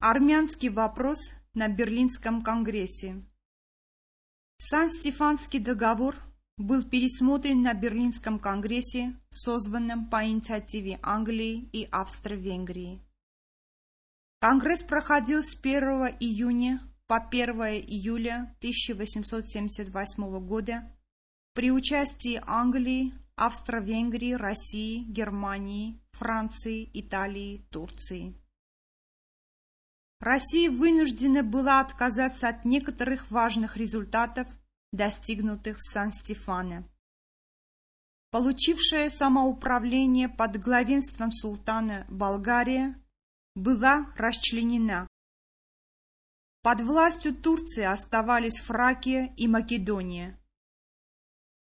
Армянский вопрос на Берлинском конгрессе. Сан-Стефанский договор был пересмотрен на Берлинском конгрессе, созванном по инициативе Англии и Австро-Венгрии. Конгресс проходил с 1 июня по 1 июля 1878 года при участии Англии, Австро-Венгрии, России, Германии, Франции, Италии, Турции. Россия вынуждена была отказаться от некоторых важных результатов, достигнутых в Сан-Стефане. Получившая самоуправление под главенством султана Болгария была расчленена. Под властью Турции оставались Фракия и Македония.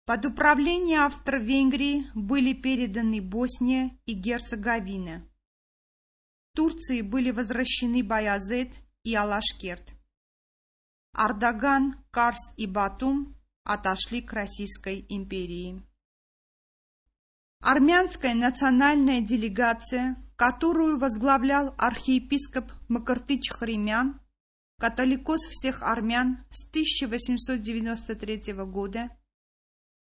Под управление Австро-Венгрии были переданы Босния и Герцеговина. Турции были возвращены Баязет и Алашкерт. Ардаган, Карс и Батум отошли к Российской империи. Армянская национальная делегация, которую возглавлял архиепископ Макартыч Хремян, католикос всех армян с 1893 года,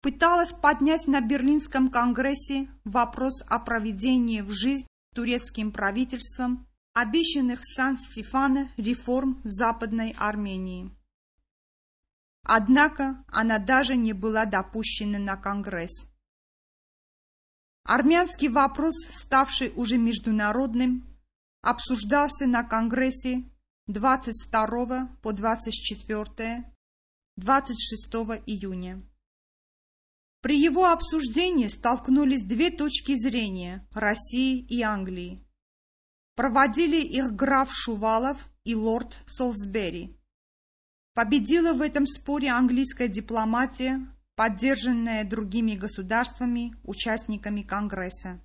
пыталась поднять на Берлинском конгрессе вопрос о проведении в жизнь турецким правительством обещанных Сан-Стефана реформ в Западной Армении. Однако она даже не была допущена на Конгресс. Армянский вопрос, ставший уже международным, обсуждался на Конгрессе 22 по 24 26 июня. При его обсуждении столкнулись две точки зрения России и Англии. Проводили их граф Шувалов и лорд Солсбери. Победила в этом споре английская дипломатия, поддержанная другими государствами, участниками Конгресса.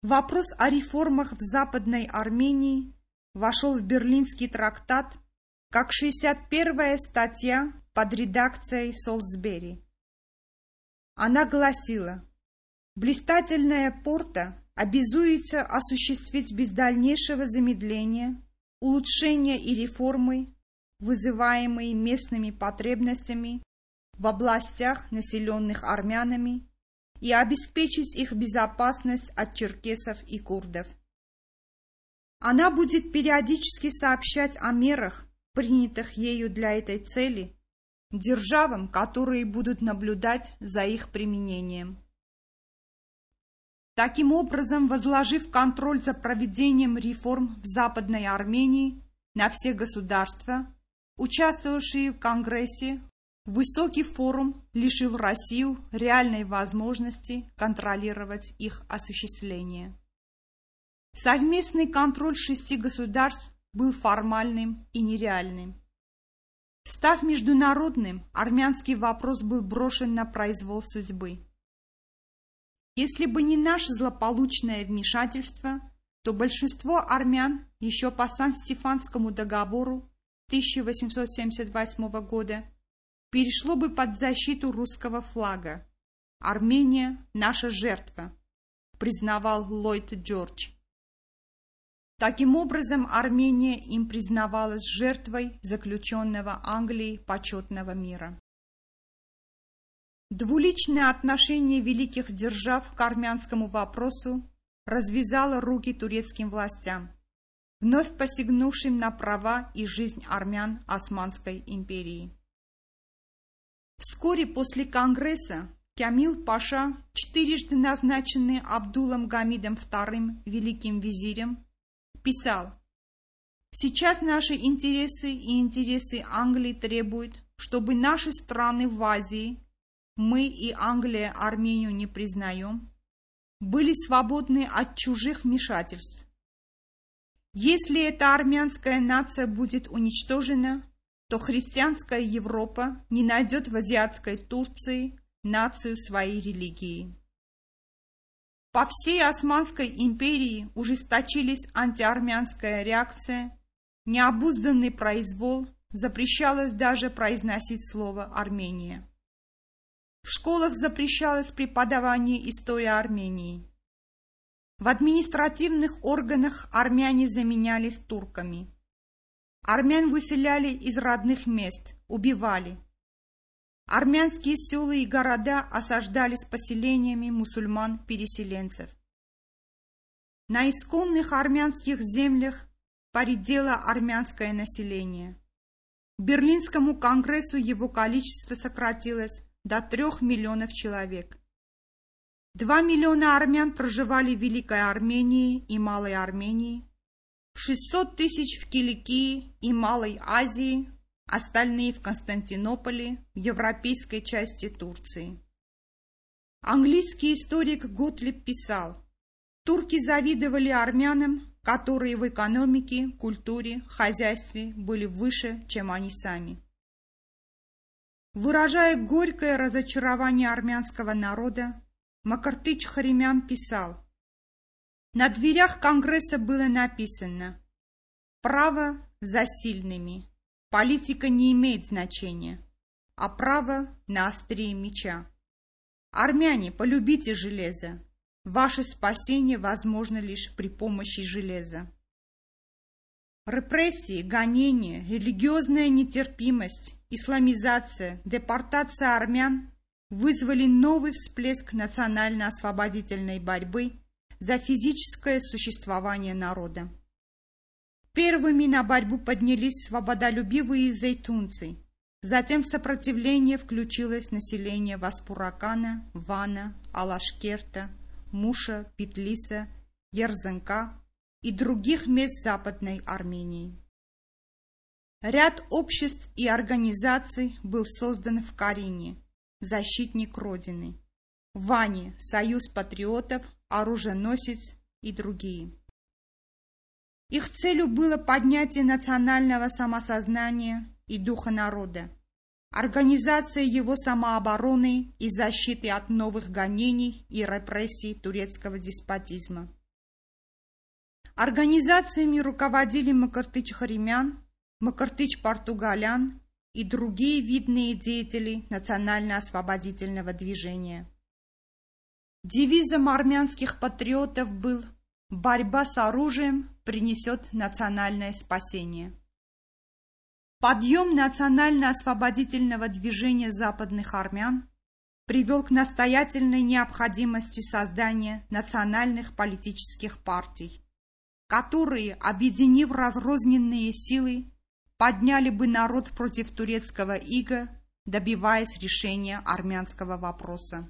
Вопрос о реформах в Западной Армении вошел в Берлинский трактат как 61-я статья под редакцией Солсбери. Она гласила, «Блистательная порта обязуется осуществить без дальнейшего замедления улучшения и реформы, вызываемые местными потребностями в областях, населенных армянами, и обеспечить их безопасность от черкесов и курдов. Она будет периодически сообщать о мерах, принятых ею для этой цели, державам, которые будут наблюдать за их применением. Таким образом, возложив контроль за проведением реформ в Западной Армении на все государства, участвовавшие в Конгрессе, высокий форум лишил Россию реальной возможности контролировать их осуществление. Совместный контроль шести государств был формальным и нереальным. Став международным, армянский вопрос был брошен на произвол судьбы. Если бы не наше злополучное вмешательство, то большинство армян еще по Сан-Стефанскому договору 1878 года перешло бы под защиту русского флага. Армения – наша жертва, признавал Ллойд Джордж. Таким образом, Армения им признавалась жертвой заключенного Англией почетного мира. Двуличное отношение великих держав к армянскому вопросу развязало руки турецким властям, вновь посягнувшим на права и жизнь армян Османской империи. Вскоре после Конгресса Кямил Паша, четырежды назначенный Абдулом Гамидом II великим визирем, писал, «Сейчас наши интересы и интересы Англии требуют, чтобы наши страны в Азии, мы и Англия Армению не признаем, были свободны от чужих вмешательств. Если эта армянская нация будет уничтожена, то христианская Европа не найдет в азиатской Турции нацию своей религии. По всей Османской империи ужесточились антиармянская реакция, необузданный произвол, запрещалось даже произносить слово «Армения». В школах запрещалось преподавание истории Армении. В административных органах армяне заменялись турками. Армян выселяли из родных мест, убивали. Армянские села и города осаждались поселениями мусульман-переселенцев. На исконных армянских землях поредело армянское население. Берлинскому конгрессу его количество сократилось до трех миллионов человек. Два миллиона армян проживали в Великой Армении и Малой Армении, 600 тысяч в Киликии и Малой Азии, остальные в Константинополе, в европейской части Турции. Английский историк Готлиб писал, турки завидовали армянам, которые в экономике, культуре, хозяйстве были выше, чем они сами. Выражая горькое разочарование армянского народа, Макартыч Харемян писал, на дверях Конгресса было написано «Право за сильными, политика не имеет значения, а право на острие меча. Армяне, полюбите железо, ваше спасение возможно лишь при помощи железа». Репрессии, гонения, религиозная нетерпимость, исламизация, депортация армян вызвали новый всплеск национально-освободительной борьбы за физическое существование народа. Первыми на борьбу поднялись свободолюбивые зайтунцы. Затем в сопротивление включилось население Васпуракана, Вана, Алашкерта, Муша, Петлиса, Ерзанка и других мест Западной Армении. Ряд обществ и организаций был создан в Карине, защитник Родины, Ване, Союз патриотов, оруженосец и другие. Их целью было поднятие национального самосознания и духа народа, организация его самообороны и защиты от новых гонений и репрессий турецкого деспотизма. Организациями руководили Макартыч Харимян, Макартыч Португалян и другие видные деятели национально-освободительного движения. Девизом армянских патриотов был «Борьба с оружием принесет национальное спасение». Подъем национально-освободительного движения западных армян привел к настоятельной необходимости создания национальных политических партий, которые, объединив разрозненные силы, подняли бы народ против турецкого ига, добиваясь решения армянского вопроса.